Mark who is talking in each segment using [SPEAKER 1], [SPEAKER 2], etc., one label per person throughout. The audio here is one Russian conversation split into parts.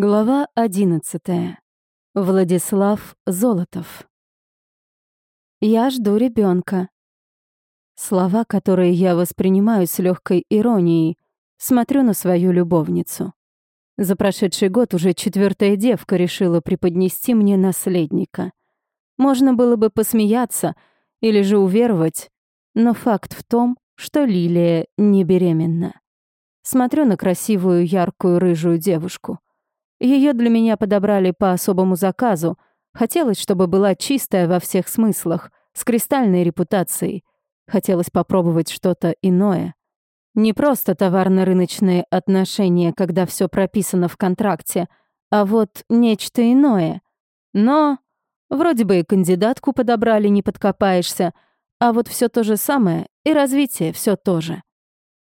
[SPEAKER 1] Глава одиннадцатая. Владислав Золотов. Я жду ребенка. Слова, которые я воспринимаю с легкой иронией, смотрю на свою любовницу. За прошедший год уже четвертая девка решила преподнести мне наследника. Можно было бы посмеяться или же уверовать, но факт в том, что Лилия не беременна. Смотрю на красивую, яркую, рыжую девушку — ее для меня подобрали по особому заказу. Хотелось, чтобы была чистая во всех смыслах, с кристальной репутацией. Хотелось попробовать что-то иное. Не просто товарно-рыночные отношения, когда все прописано в контракте, а вот нечто иное. Но вроде бы и кандидатку подобрали, не подкопаешься, а вот все то же самое, и развитие все то же.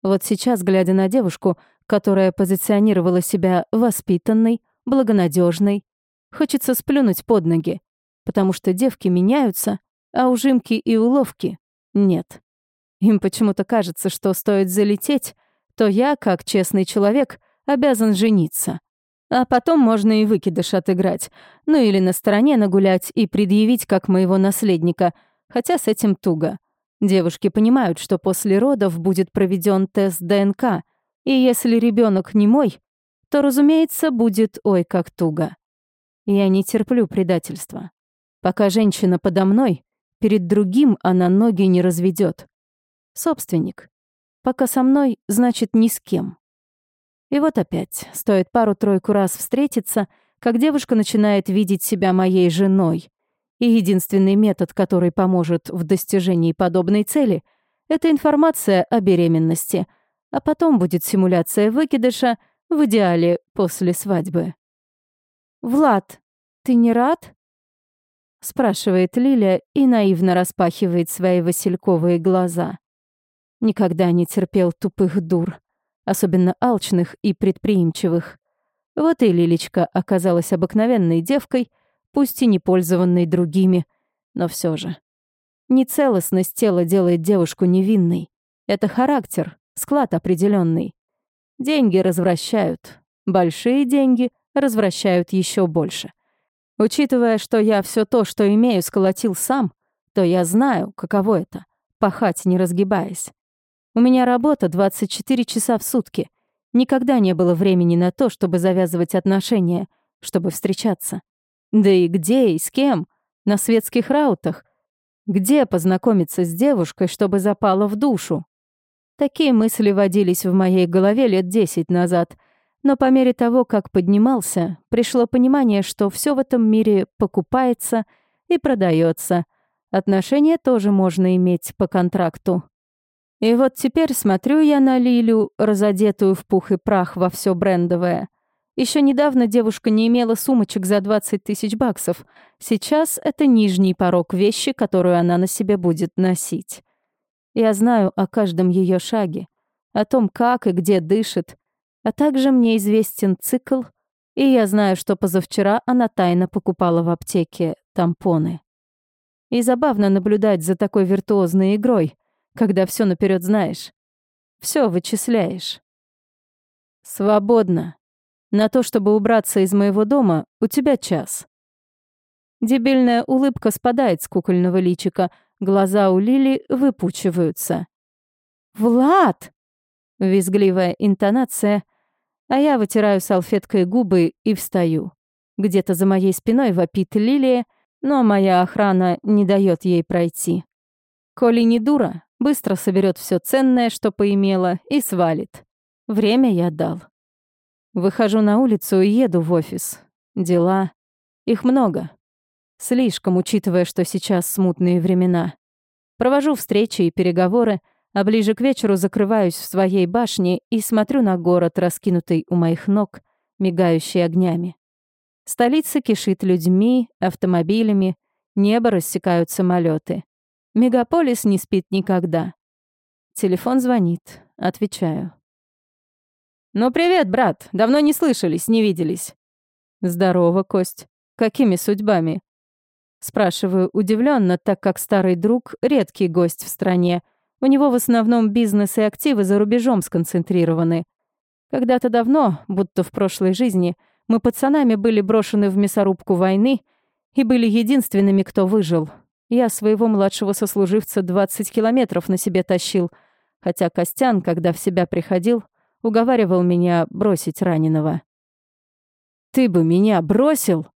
[SPEAKER 1] Вот сейчас, глядя на девушку, которая позиционировала себя воспитанной, благонадежной. Хочется сплюнуть под ноги, потому что девки меняются, а ужимки и уловки нет. Им почему-то кажется, что стоит залететь, то я, как честный человек, обязан жениться. А потом можно и выкидыш отыграть, ну или на стороне нагулять и предъявить как моего наследника, хотя с этим туго. Девушки понимают, что после родов будет проведен тест ДНК — и если ребенок не мой, то, разумеется, будет ой как туго. Я не терплю предательства. Пока женщина подо мной, перед другим она ноги не разведет. Собственник. Пока со мной, значит, ни с кем. И вот опять, стоит пару-тройку раз встретиться, как девушка начинает видеть себя моей женой. И единственный метод, который поможет в достижении подобной цели, это информация о беременности, а потом будет симуляция выкидыша, в идеале после свадьбы. «Влад, ты не рад?» спрашивает Лиля и наивно распахивает свои васильковые глаза. Никогда не терпел тупых дур, особенно алчных и предприимчивых. Вот и Лилечка оказалась обыкновенной девкой, пусть и не пользованной другими, но все же. Нецелостность тела делает девушку невинной. Это характер, Склад определенный. Деньги развращают. Большие деньги развращают еще больше. Учитывая, что я все то, что имею, сколотил сам, то я знаю, каково это — пахать, не разгибаясь. У меня работа 24 часа в сутки. Никогда не было времени на то, чтобы завязывать отношения, чтобы встречаться. Да и где и с кем? На светских раутах. Где познакомиться с девушкой, чтобы запала в душу? Такие мысли водились в моей голове лет десять назад, но по мере того, как поднимался, пришло понимание, что все в этом мире покупается и продается. Отношения тоже можно иметь по контракту. И вот теперь смотрю я на Лилю, разодетую в пух и прах во все брендовое. Еще недавно девушка не имела сумочек за 20 тысяч баксов. Сейчас это нижний порог вещи, которую она на себе будет носить. Я знаю о каждом ее шаге, о том, как и где дышит, а также мне известен цикл, и я знаю, что позавчера она тайно покупала в аптеке тампоны. И забавно наблюдать за такой виртуозной игрой, когда все наперед знаешь. Все вычисляешь. Свободно. На то, чтобы убраться из моего дома, у тебя час. Дебильная улыбка спадает с кукольного личика — Глаза у Лили выпучиваются. «Влад!» — визгливая интонация, а я вытираю салфеткой губы и встаю. Где-то за моей спиной вопит Лилия, но моя охрана не дает ей пройти. Коли не дура, быстро соберет все ценное, что поимела, и свалит. Время я дал. Выхожу на улицу и еду в офис. Дела. Их много. Слишком, учитывая, что сейчас смутные времена. Провожу встречи и переговоры, а ближе к вечеру закрываюсь в своей башне и смотрю на город, раскинутый у моих ног, мигающий огнями. Столица кишит людьми, автомобилями, небо рассекают самолеты. Мегаполис не спит никогда. Телефон звонит. Отвечаю. «Ну, привет, брат. Давно не слышались, не виделись». «Здорово, Кость. Какими судьбами?» Спрашиваю удивленно, так как старый друг — редкий гость в стране. У него в основном бизнес и активы за рубежом сконцентрированы. Когда-то давно, будто в прошлой жизни, Мы пацанами были брошены в мясорубку войны и были единственными, кто выжил. Я своего младшего сослуживца 20 километров на себе тащил, хотя Костян, когда в себя приходил, уговаривал меня бросить раненого. «Ты бы меня бросил?» —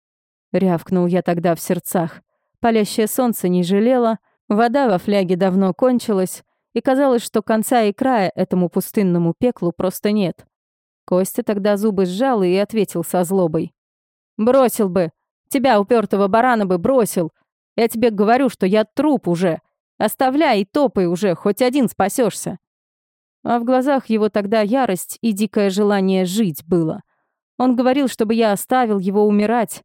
[SPEAKER 1] рявкнул я тогда в сердцах. Палящее солнце не жалело, вода во фляге давно кончилась, и казалось, что конца и края этому пустынному пеклу просто нет. Костя тогда зубы сжал и ответил со злобой. «Бросил бы! Тебя, упертого барана, бы бросил! Я тебе говорю, что я труп уже! Оставляй и топай уже, хоть один спасешься. А в глазах его тогда ярость и дикое желание жить было. Он говорил, чтобы я оставил его умирать,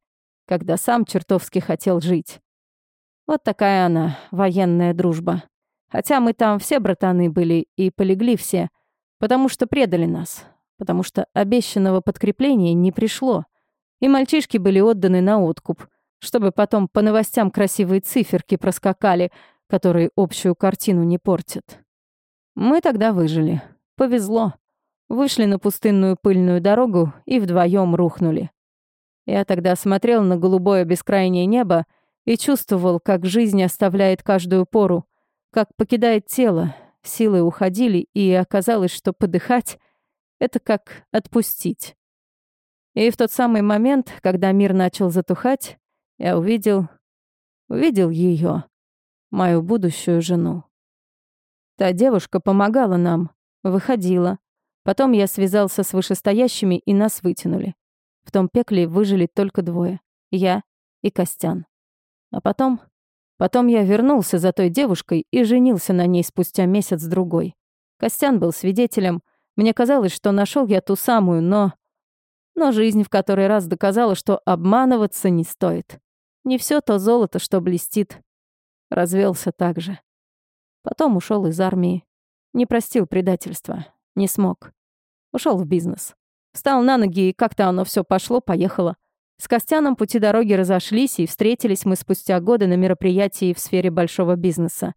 [SPEAKER 1] когда сам чертовски хотел жить. Вот такая она, военная дружба. Хотя мы там все братаны были и полегли все, потому что предали нас, потому что обещанного подкрепления не пришло, и мальчишки были отданы на откуп, чтобы потом по новостям красивые циферки проскакали, которые общую картину не портят. Мы тогда выжили. Повезло. Вышли на пустынную пыльную дорогу и вдвоем рухнули. Я тогда смотрел на голубое бескрайнее небо и чувствовал, как жизнь оставляет каждую пору, как покидает тело, силы уходили, и оказалось, что подыхать — это как отпустить. И в тот самый момент, когда мир начал затухать, я увидел... увидел ее, мою будущую жену. Та девушка помогала нам, выходила. Потом я связался с вышестоящими, и нас вытянули. В том пекле выжили только двое — я и Костян. А потом Потом я вернулся за той девушкой и женился на ней спустя месяц-другой. Костян был свидетелем. Мне казалось, что нашел я ту самую, но... Но жизнь в который раз доказала, что обманываться не стоит. Не все то золото, что блестит. Развелся так же. Потом ушел из армии. Не простил предательства. Не смог. Ушел в бизнес. Встал на ноги, и как-то оно все пошло-поехало. С Костяном пути дороги разошлись, и встретились мы спустя годы на мероприятии в сфере большого бизнеса.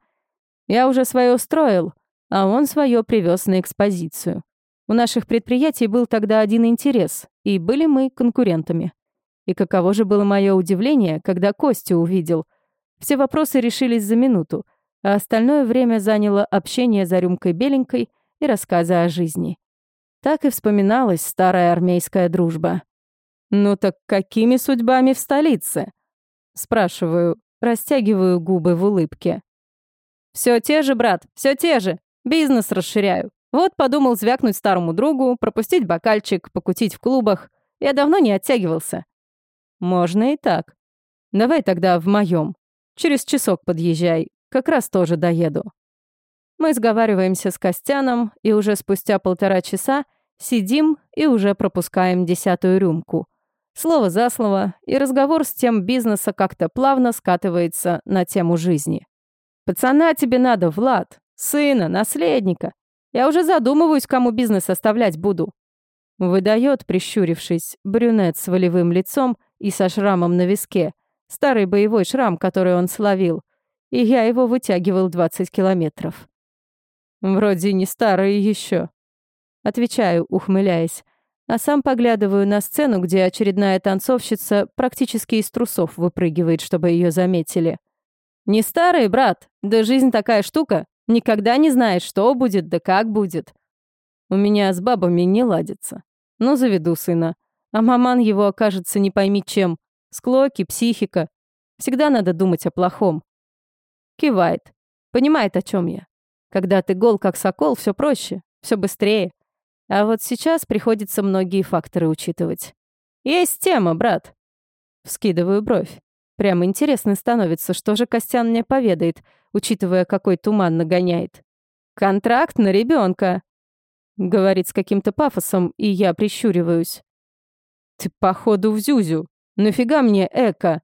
[SPEAKER 1] Я уже свое устроил, а он свое привез на экспозицию. У наших предприятий был тогда один интерес, и были мы конкурентами. И каково же было мое удивление, когда Костю увидел. Все вопросы решились за минуту, а остальное время заняло общение за рюмкой беленькой и рассказы о жизни. Так и вспоминалась старая армейская дружба. «Ну так какими судьбами в столице?» Спрашиваю, растягиваю губы в улыбке. Все те же, брат, все те же. Бизнес расширяю. Вот подумал звякнуть старому другу, пропустить бокальчик, покутить в клубах. Я давно не оттягивался. Можно и так. Давай тогда в моем. Через часок подъезжай, как раз тоже доеду. Мы сговариваемся с Костяном, и уже спустя полтора часа сидим и уже пропускаем десятую рюмку — Слово за слово, и разговор с тем бизнеса как-то плавно скатывается на тему жизни. «Пацана тебе надо, Влад. Сына, наследника. Я уже задумываюсь, кому бизнес оставлять буду». Выдает, прищурившись, брюнет с волевым лицом и со шрамом на виске. Старый боевой шрам, который он словил. И я его вытягивал 20 километров. «Вроде не старый еще. Отвечаю, ухмыляясь а сам поглядываю на сцену, где очередная танцовщица практически из трусов выпрыгивает, чтобы ее заметили. «Не старый, брат, да жизнь такая штука, никогда не знаешь, что будет, да как будет. У меня с бабами не ладится. Ну, заведу сына. А маман его окажется не пойми чем. Склоки, психика. Всегда надо думать о плохом. Кивает. Понимает, о чем я. Когда ты гол как сокол, все проще, все быстрее. А вот сейчас приходится многие факторы учитывать. Есть тема, брат. Вскидываю бровь. Прямо интересно становится, что же Костян мне поведает, учитывая, какой туман нагоняет. «Контракт на ребенка, говорит с каким-то пафосом, и я прищуриваюсь. «Ты, походу, в Зюзю. Нафига мне эко?»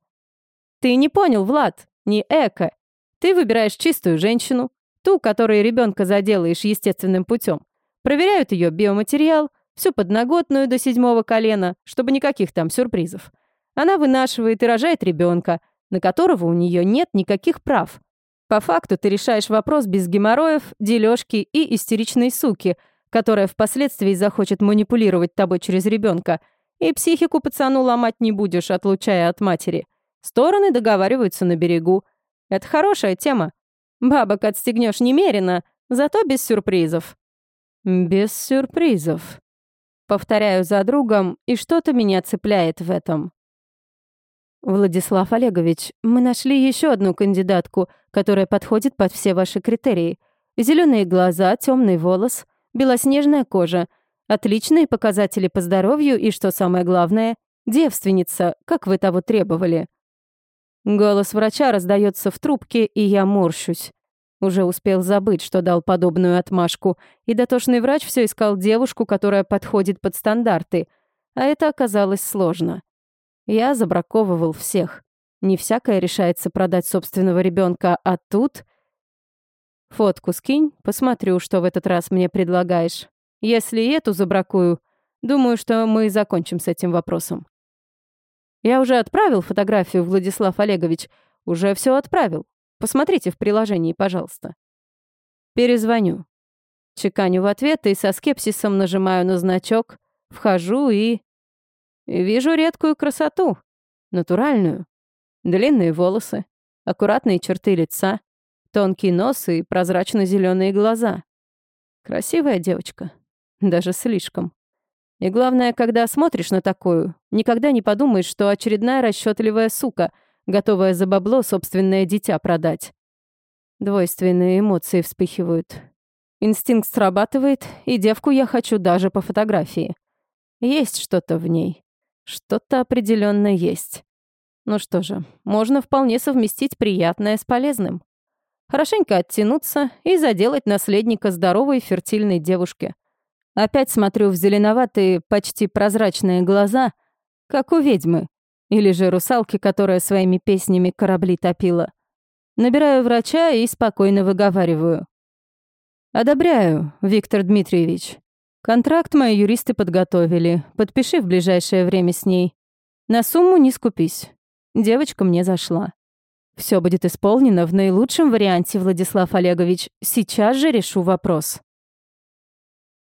[SPEAKER 1] «Ты не понял, Влад, не эко. Ты выбираешь чистую женщину, ту, которой ребенка заделаешь естественным путем. Проверяют ее биоматериал, всю подноготную до седьмого колена, чтобы никаких там сюрпризов. Она вынашивает и рожает ребенка, на которого у нее нет никаких прав. По факту ты решаешь вопрос без геморроев, дележки и истеричной суки, которая впоследствии захочет манипулировать тобой через ребенка, И психику пацану ломать не будешь, отлучая от матери. Стороны договариваются на берегу. Это хорошая тема. Бабок отстегнешь немерено, зато без сюрпризов. Без сюрпризов. Повторяю за другом, и что-то меня цепляет в этом. Владислав Олегович, мы нашли еще одну кандидатку, которая подходит под все ваши критерии. Зеленые глаза, темный волос, белоснежная кожа, отличные показатели по здоровью и, что самое главное, девственница, как вы того требовали. Голос врача раздается в трубке, и я морщусь. Уже успел забыть, что дал подобную отмашку, и дотошный врач все искал девушку, которая подходит под стандарты, а это оказалось сложно. Я забраковывал всех. Не всякое решается продать собственного ребенка, а тут... Фотку скинь, посмотрю, что в этот раз мне предлагаешь. Если эту забракую, думаю, что мы закончим с этим вопросом. Я уже отправил фотографию, Владислав Олегович. Уже все отправил. Посмотрите в приложении, пожалуйста. Перезвоню. Чеканю в ответ и со скепсисом нажимаю на значок, вхожу и... Вижу редкую красоту. Натуральную. Длинные волосы, аккуратные черты лица, тонкий нос и прозрачно зеленые глаза. Красивая девочка. Даже слишком. И главное, когда смотришь на такую, никогда не подумаешь, что очередная расчетливая сука, готовая за бабло собственное дитя продать. Двойственные эмоции вспыхивают. Инстинкт срабатывает, и девку я хочу даже по фотографии. Есть что-то в ней. Что-то определенно есть. Ну что же, можно вполне совместить приятное с полезным. Хорошенько оттянуться и заделать наследника здоровой фертильной девушки. Опять смотрю в зеленоватые, почти прозрачные глаза, как у ведьмы. Или же русалки, которая своими песнями корабли топила. Набираю врача и спокойно выговариваю. «Одобряю, Виктор Дмитриевич. Контракт мои юристы подготовили. Подпиши в ближайшее время с ней. На сумму не скупись. Девочка мне зашла. Все будет исполнено в наилучшем варианте, Владислав Олегович. Сейчас же решу вопрос».